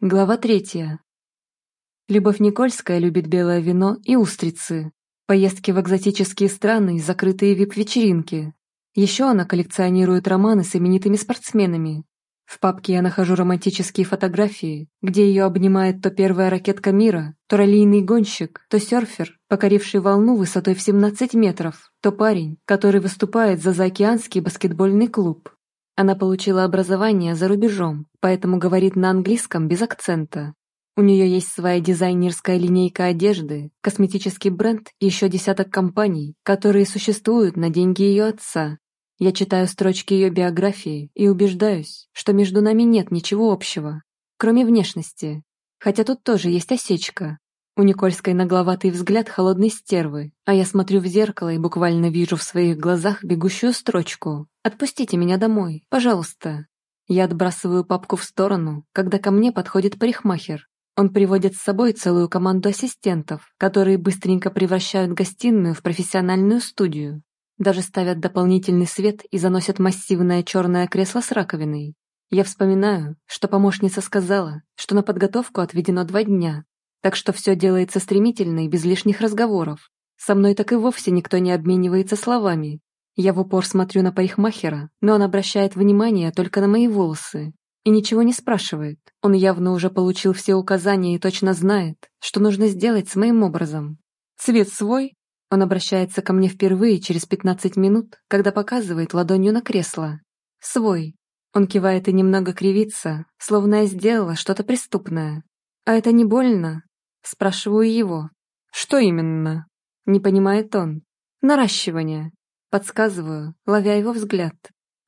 Глава третья. Любовь Никольская любит белое вино и устрицы, поездки в экзотические страны и закрытые вип-вечеринки. Еще она коллекционирует романы с именитыми спортсменами. В папке я нахожу романтические фотографии, где ее обнимает то первая ракетка мира, то раллийный гонщик, то серфер, покоривший волну высотой в 17 метров, то парень, который выступает за заокеанский баскетбольный клуб. Она получила образование за рубежом, поэтому говорит на английском без акцента. У нее есть своя дизайнерская линейка одежды, косметический бренд и еще десяток компаний, которые существуют на деньги ее отца. Я читаю строчки ее биографии и убеждаюсь, что между нами нет ничего общего, кроме внешности. Хотя тут тоже есть осечка. У Никольской нагловатый взгляд холодной стервы, а я смотрю в зеркало и буквально вижу в своих глазах бегущую строчку «Отпустите меня домой, пожалуйста». Я отбрасываю папку в сторону, когда ко мне подходит парикмахер. Он приводит с собой целую команду ассистентов, которые быстренько превращают гостиную в профессиональную студию. Даже ставят дополнительный свет и заносят массивное черное кресло с раковиной. Я вспоминаю, что помощница сказала, что на подготовку отведено два дня, так что все делается стремительно и без лишних разговоров. Со мной так и вовсе никто не обменивается словами. Я в упор смотрю на парикмахера, но он обращает внимание только на мои волосы. И ничего не спрашивает. Он явно уже получил все указания и точно знает, что нужно сделать с моим образом. Цвет свой? Он обращается ко мне впервые через 15 минут, когда показывает ладонью на кресло. Свой. Он кивает и немного кривится, словно я сделала что-то преступное. А это не больно? Спрашиваю его. Что именно? Не понимает он. Наращивание. Подсказываю, ловя его взгляд.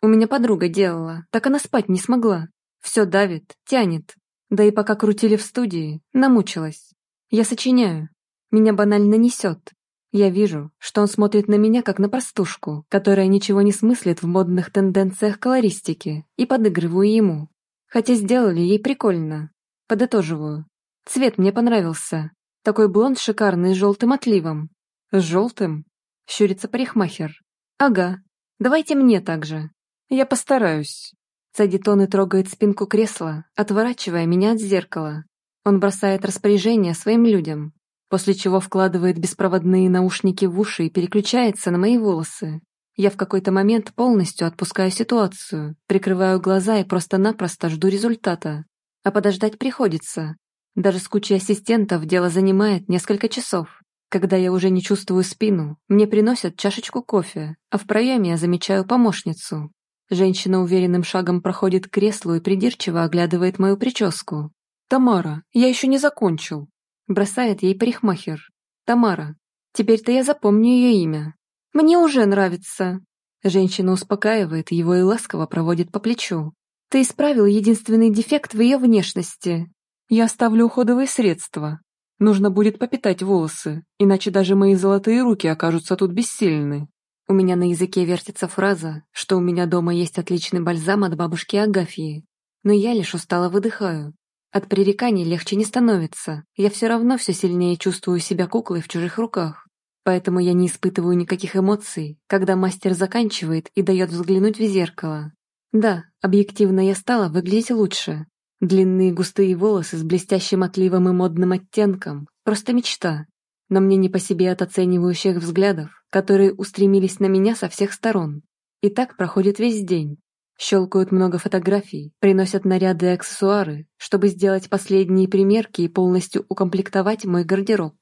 У меня подруга делала, так она спать не смогла. Все давит, тянет. Да и пока крутили в студии, намучилась. Я сочиняю. Меня банально несет. Я вижу, что он смотрит на меня как на простушку, которая ничего не смыслит в модных тенденциях колористики, и подыгрываю ему. Хотя сделали ей прикольно. Подытоживаю. Цвет мне понравился. Такой блонд шикарный с желтым отливом. С желтым? Щурится парикмахер. Ага. Давайте мне так же. Я постараюсь. Цедит он и трогает спинку кресла, отворачивая меня от зеркала. Он бросает распоряжение своим людям, после чего вкладывает беспроводные наушники в уши и переключается на мои волосы. Я в какой-то момент полностью отпускаю ситуацию, прикрываю глаза и просто-напросто жду результата. А подождать приходится, даже с кучей ассистентов дело занимает несколько часов. Когда я уже не чувствую спину, мне приносят чашечку кофе, а в проеме я замечаю помощницу. Женщина уверенным шагом проходит к креслу и придирчиво оглядывает мою прическу. «Тамара, я еще не закончил», – бросает ей парикмахер. «Тамара, теперь-то я запомню ее имя. Мне уже нравится». Женщина успокаивает его и ласково проводит по плечу. «Ты исправил единственный дефект в ее внешности. Я оставлю уходовые средства. Нужно будет попитать волосы, иначе даже мои золотые руки окажутся тут бессильны. У меня на языке вертится фраза, что у меня дома есть отличный бальзам от бабушки Агафьи. Но я лишь устало выдыхаю. От пререканий легче не становится. Я все равно все сильнее чувствую себя куклой в чужих руках. Поэтому я не испытываю никаких эмоций, когда мастер заканчивает и дает взглянуть в зеркало. Да, объективно я стала выглядеть лучше, Длинные густые волосы с блестящим отливом и модным оттенком – просто мечта. Но мне не по себе от оценивающих взглядов, которые устремились на меня со всех сторон. И так проходит весь день. Щелкают много фотографий, приносят наряды и аксессуары, чтобы сделать последние примерки и полностью укомплектовать мой гардероб.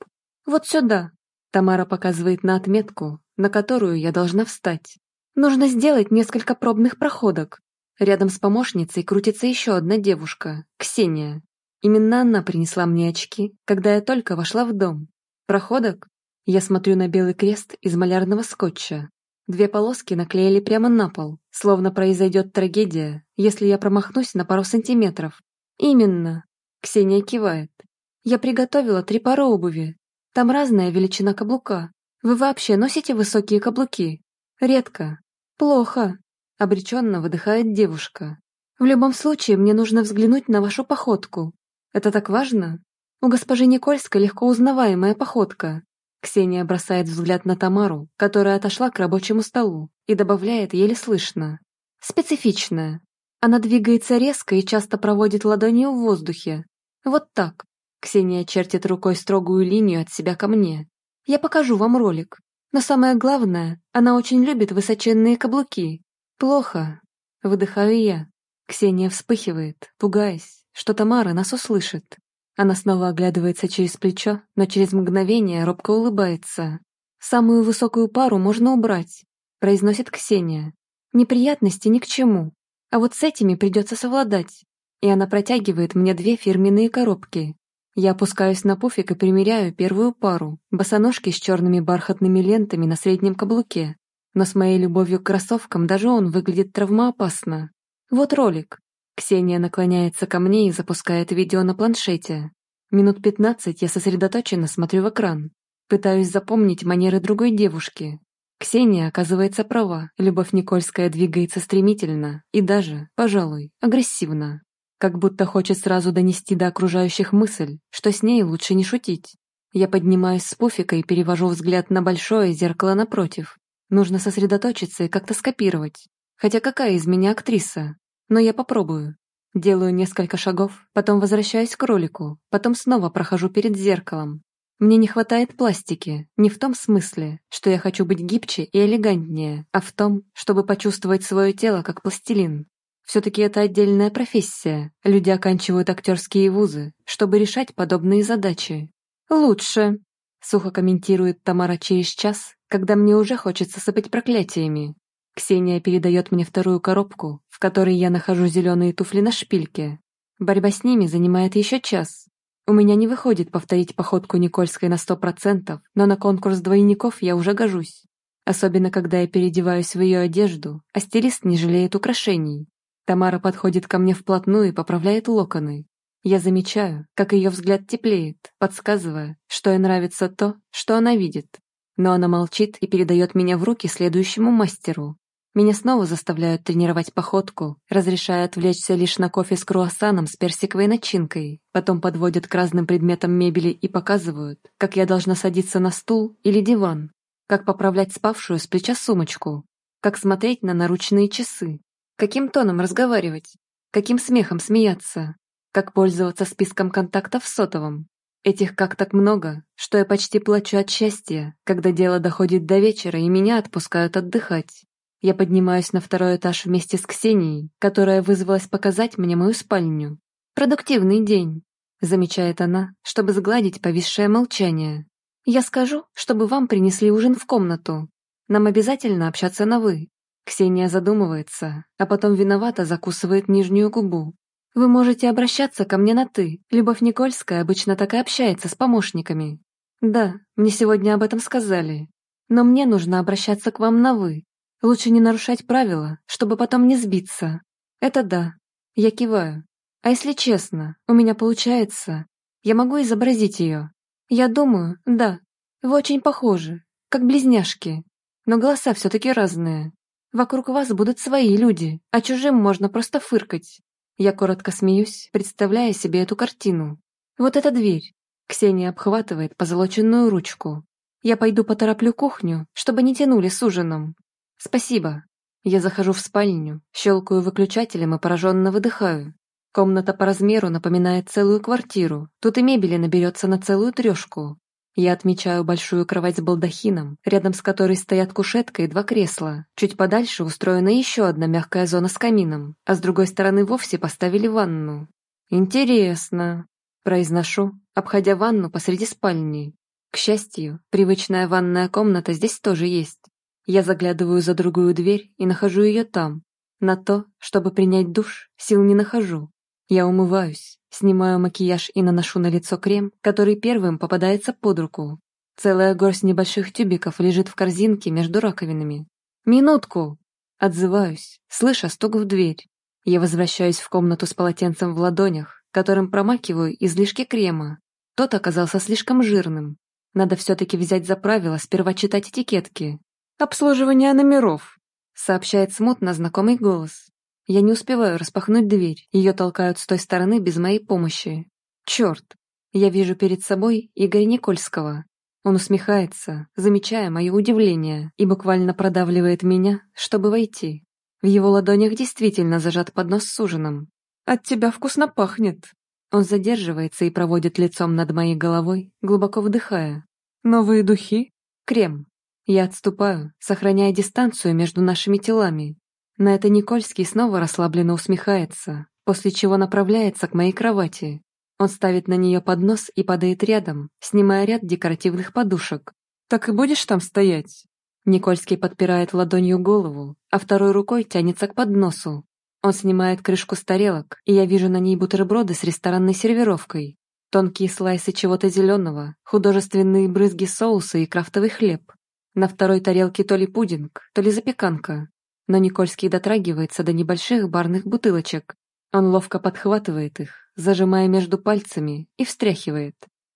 «Вот сюда!» Тамара показывает на отметку, на которую я должна встать. Нужно сделать несколько пробных проходок, Рядом с помощницей крутится еще одна девушка, Ксения. Именно она принесла мне очки, когда я только вошла в дом. Проходок? Я смотрю на белый крест из малярного скотча. Две полоски наклеили прямо на пол, словно произойдет трагедия, если я промахнусь на пару сантиметров. Именно. Ксения кивает. Я приготовила три пары обуви. Там разная величина каблука. Вы вообще носите высокие каблуки? Редко. Плохо. Обреченно выдыхает девушка. «В любом случае, мне нужно взглянуть на вашу походку. Это так важно? У госпожи Никольской легко узнаваемая походка». Ксения бросает взгляд на Тамару, которая отошла к рабочему столу, и добавляет еле слышно. «Специфичная. Она двигается резко и часто проводит ладонью в воздухе. Вот так. Ксения чертит рукой строгую линию от себя ко мне. Я покажу вам ролик. Но самое главное, она очень любит высоченные каблуки. Плохо. Выдыхаю я. Ксения вспыхивает, пугаясь, что Тамара нас услышит. Она снова оглядывается через плечо, но через мгновение робко улыбается. «Самую высокую пару можно убрать», — произносит Ксения. «Неприятности ни к чему. А вот с этими придется совладать». И она протягивает мне две фирменные коробки. Я опускаюсь на пуфик и примеряю первую пару, босоножки с черными бархатными лентами на среднем каблуке. Но с моей любовью к кроссовкам даже он выглядит травмоопасно. Вот ролик. Ксения наклоняется ко мне и запускает видео на планшете. Минут пятнадцать я сосредоточенно смотрю в экран. Пытаюсь запомнить манеры другой девушки. Ксения оказывается права, Любовь Никольская двигается стремительно и даже, пожалуй, агрессивно. Как будто хочет сразу донести до окружающих мысль, что с ней лучше не шутить. Я поднимаюсь с пуфика и перевожу взгляд на большое зеркало напротив. Нужно сосредоточиться и как-то скопировать. Хотя какая из меня актриса? Но я попробую. Делаю несколько шагов, потом возвращаюсь к ролику, потом снова прохожу перед зеркалом. Мне не хватает пластики, не в том смысле, что я хочу быть гибче и элегантнее, а в том, чтобы почувствовать свое тело как пластилин. Все-таки это отдельная профессия. Люди оканчивают актерские вузы, чтобы решать подобные задачи. «Лучше», — сухо комментирует Тамара через час, когда мне уже хочется сыпать проклятиями. Ксения передает мне вторую коробку, в которой я нахожу зеленые туфли на шпильке. Борьба с ними занимает еще час. У меня не выходит повторить походку Никольской на сто процентов, но на конкурс двойников я уже гожусь. Особенно, когда я переодеваюсь в ее одежду, а стилист не жалеет украшений. Тамара подходит ко мне вплотную и поправляет локоны. Я замечаю, как ее взгляд теплеет, подсказывая, что ей нравится то, что она видит. Но она молчит и передает меня в руки следующему мастеру. Меня снова заставляют тренировать походку, разрешая отвлечься лишь на кофе с круассаном с персиковой начинкой. Потом подводят к разным предметам мебели и показывают, как я должна садиться на стул или диван, как поправлять спавшую с плеча сумочку, как смотреть на наручные часы, Каким тоном разговаривать? Каким смехом смеяться? Как пользоваться списком контактов в сотовом? Этих как так много, что я почти плачу от счастья, когда дело доходит до вечера и меня отпускают отдыхать. Я поднимаюсь на второй этаж вместе с Ксенией, которая вызвалась показать мне мою спальню. «Продуктивный день», — замечает она, чтобы сгладить повисшее молчание. «Я скажу, чтобы вам принесли ужин в комнату. Нам обязательно общаться на «вы». Ксения задумывается, а потом виновато закусывает нижнюю губу. «Вы можете обращаться ко мне на «ты». Любовь Никольская обычно так и общается с помощниками». «Да, мне сегодня об этом сказали. Но мне нужно обращаться к вам на «вы». Лучше не нарушать правила, чтобы потом не сбиться. Это да. Я киваю. А если честно, у меня получается. Я могу изобразить ее. Я думаю, да. Вы очень похожи, как близняшки. Но голоса все-таки разные. Вокруг вас будут свои люди, а чужим можно просто фыркать. Я коротко смеюсь, представляя себе эту картину. Вот эта дверь. Ксения обхватывает позолоченную ручку. Я пойду потороплю кухню, чтобы не тянули с ужином. Спасибо. Я захожу в спальню, щелкаю выключателем и пораженно выдыхаю. Комната по размеру напоминает целую квартиру. Тут и мебели наберется на целую трешку. Я отмечаю большую кровать с балдахином, рядом с которой стоят кушетка и два кресла. Чуть подальше устроена еще одна мягкая зона с камином, а с другой стороны вовсе поставили ванну. «Интересно», – произношу, обходя ванну посреди спальни. К счастью, привычная ванная комната здесь тоже есть. Я заглядываю за другую дверь и нахожу ее там. На то, чтобы принять душ, сил не нахожу. Я умываюсь, снимаю макияж и наношу на лицо крем, который первым попадается под руку. Целая горсть небольших тюбиков лежит в корзинке между раковинами. «Минутку!» Отзываюсь, слыша стук в дверь. Я возвращаюсь в комнату с полотенцем в ладонях, которым промакиваю излишки крема. Тот оказался слишком жирным. Надо все-таки взять за правило сперва читать этикетки. «Обслуживание номеров», — сообщает смутно знакомый голос. Я не успеваю распахнуть дверь, ее толкают с той стороны без моей помощи. Черт! Я вижу перед собой Игоря Никольского. Он усмехается, замечая мое удивление, и буквально продавливает меня, чтобы войти. В его ладонях действительно зажат поднос с ужином. «От тебя вкусно пахнет!» Он задерживается и проводит лицом над моей головой, глубоко вдыхая. Новые духи? Крем. Я отступаю, сохраняя дистанцию между нашими телами. На это Никольский снова расслабленно усмехается, после чего направляется к моей кровати. Он ставит на нее поднос и падает рядом, снимая ряд декоративных подушек. «Так и будешь там стоять?» Никольский подпирает ладонью голову, а второй рукой тянется к подносу. Он снимает крышку с тарелок, и я вижу на ней бутерброды с ресторанной сервировкой. Тонкие слайсы чего-то зеленого, художественные брызги соуса и крафтовый хлеб. На второй тарелке то ли пудинг, то ли запеканка. Но Никольский дотрагивается до небольших барных бутылочек. Он ловко подхватывает их, зажимая между пальцами, и встряхивает.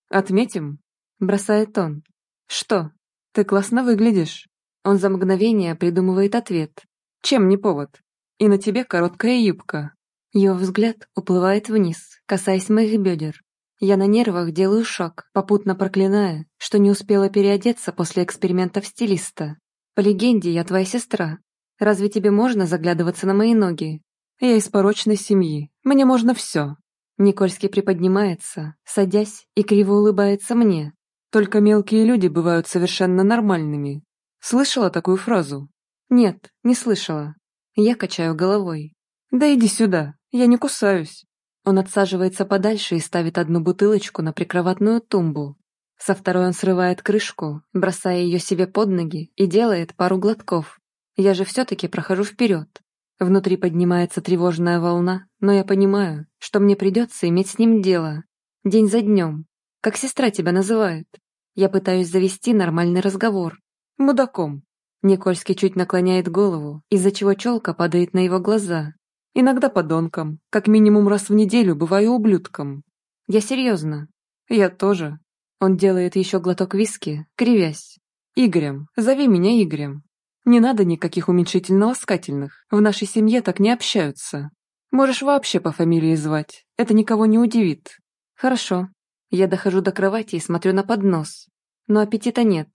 «Отметим?» – бросает он. «Что? Ты классно выглядишь». Он за мгновение придумывает ответ. «Чем не повод? И на тебе короткая юбка». Его взгляд уплывает вниз, касаясь моих бедер. Я на нервах делаю шаг, попутно проклиная, что не успела переодеться после экспериментов стилиста. По легенде, я твоя сестра. Разве тебе можно заглядываться на мои ноги? Я из порочной семьи. Мне можно все. Никольский приподнимается, садясь и криво улыбается мне. Только мелкие люди бывают совершенно нормальными. Слышала такую фразу? Нет, не слышала. Я качаю головой. Да иди сюда, я не кусаюсь. Он отсаживается подальше и ставит одну бутылочку на прикроватную тумбу. Со второй он срывает крышку, бросая ее себе под ноги и делает пару глотков. Я же все-таки прохожу вперед. Внутри поднимается тревожная волна, но я понимаю, что мне придется иметь с ним дело. День за днем. Как сестра тебя называет. Я пытаюсь завести нормальный разговор. Мудаком. Никольский чуть наклоняет голову, из-за чего челка падает на его глаза. Иногда подонком. Как минимум раз в неделю бываю ублюдком. Я серьезно. Я тоже. Он делает еще глоток виски, кривясь. Игорем. Зови меня Игорем. Не надо никаких уменьшительно-ласкательных. В нашей семье так не общаются. Можешь вообще по фамилии звать. Это никого не удивит. Хорошо. Я дохожу до кровати и смотрю на поднос. Но аппетита нет.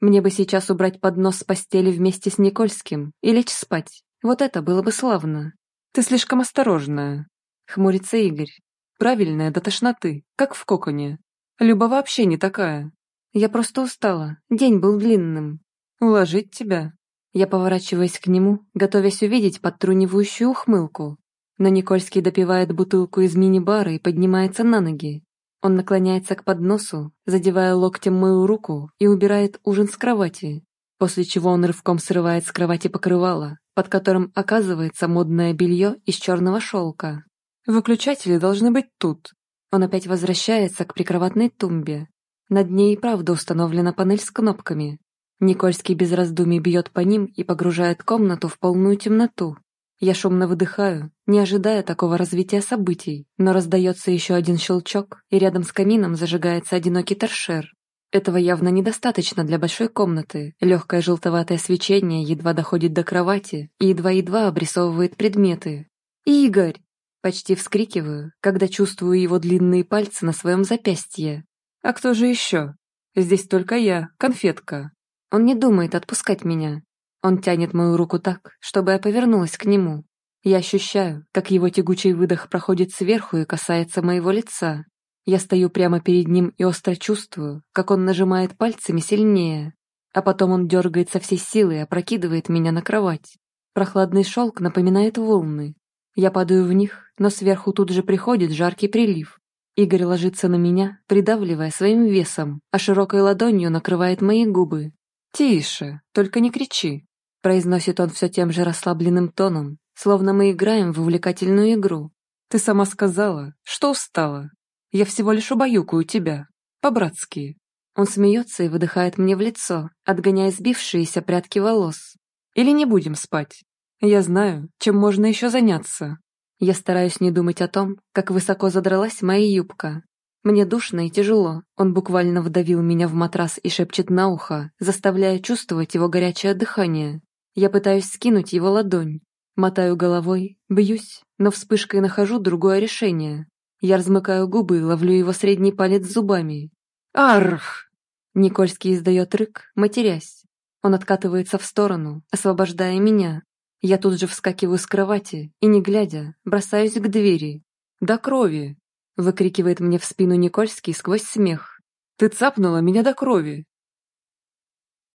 Мне бы сейчас убрать поднос с постели вместе с Никольским и лечь спать. Вот это было бы славно. Ты слишком осторожная. Хмурится Игорь. Правильная до тошноты, как в коконе. Люба вообще не такая. Я просто устала. День был длинным. Уложить тебя? Я поворачиваюсь к нему, готовясь увидеть подтрунивающую ухмылку. Но Никольский допивает бутылку из мини-бара и поднимается на ноги. Он наклоняется к подносу, задевая локтем мою руку и убирает ужин с кровати, после чего он рывком срывает с кровати покрывало, под которым оказывается модное белье из черного шелка. Выключатели должны быть тут. Он опять возвращается к прикроватной тумбе. Над ней и правда установлена панель с кнопками. Никольский без раздумий бьет по ним и погружает комнату в полную темноту. Я шумно выдыхаю, не ожидая такого развития событий, но раздается еще один щелчок, и рядом с камином зажигается одинокий торшер. Этого явно недостаточно для большой комнаты. Легкое желтоватое свечение едва доходит до кровати и едва-едва обрисовывает предметы. «Игорь!» Почти вскрикиваю, когда чувствую его длинные пальцы на своем запястье. «А кто же еще? Здесь только я, конфетка». Он не думает отпускать меня. Он тянет мою руку так, чтобы я повернулась к нему. Я ощущаю, как его тягучий выдох проходит сверху и касается моего лица. Я стою прямо перед ним и остро чувствую, как он нажимает пальцами сильнее. А потом он дергает со всей силы и опрокидывает меня на кровать. Прохладный шелк напоминает волны. Я падаю в них, но сверху тут же приходит жаркий прилив. Игорь ложится на меня, придавливая своим весом, а широкой ладонью накрывает мои губы. «Тише, только не кричи», — произносит он все тем же расслабленным тоном, словно мы играем в увлекательную игру. «Ты сама сказала, что устала. Я всего лишь убаюкаю тебя. По-братски. Он смеется и выдыхает мне в лицо, отгоняя сбившиеся прядки волос. Или не будем спать. Я знаю, чем можно еще заняться. Я стараюсь не думать о том, как высоко задралась моя юбка. Мне душно и тяжело. Он буквально вдавил меня в матрас и шепчет на ухо, заставляя чувствовать его горячее дыхание. Я пытаюсь скинуть его ладонь. Мотаю головой, бьюсь, но вспышкой нахожу другое решение. Я размыкаю губы и ловлю его средний палец зубами. «Арх!» Никольский издает рык, матерясь. Он откатывается в сторону, освобождая меня. Я тут же вскакиваю с кровати и, не глядя, бросаюсь к двери. До крови. Выкрикивает мне в спину Никольский сквозь смех. «Ты цапнула меня до крови!»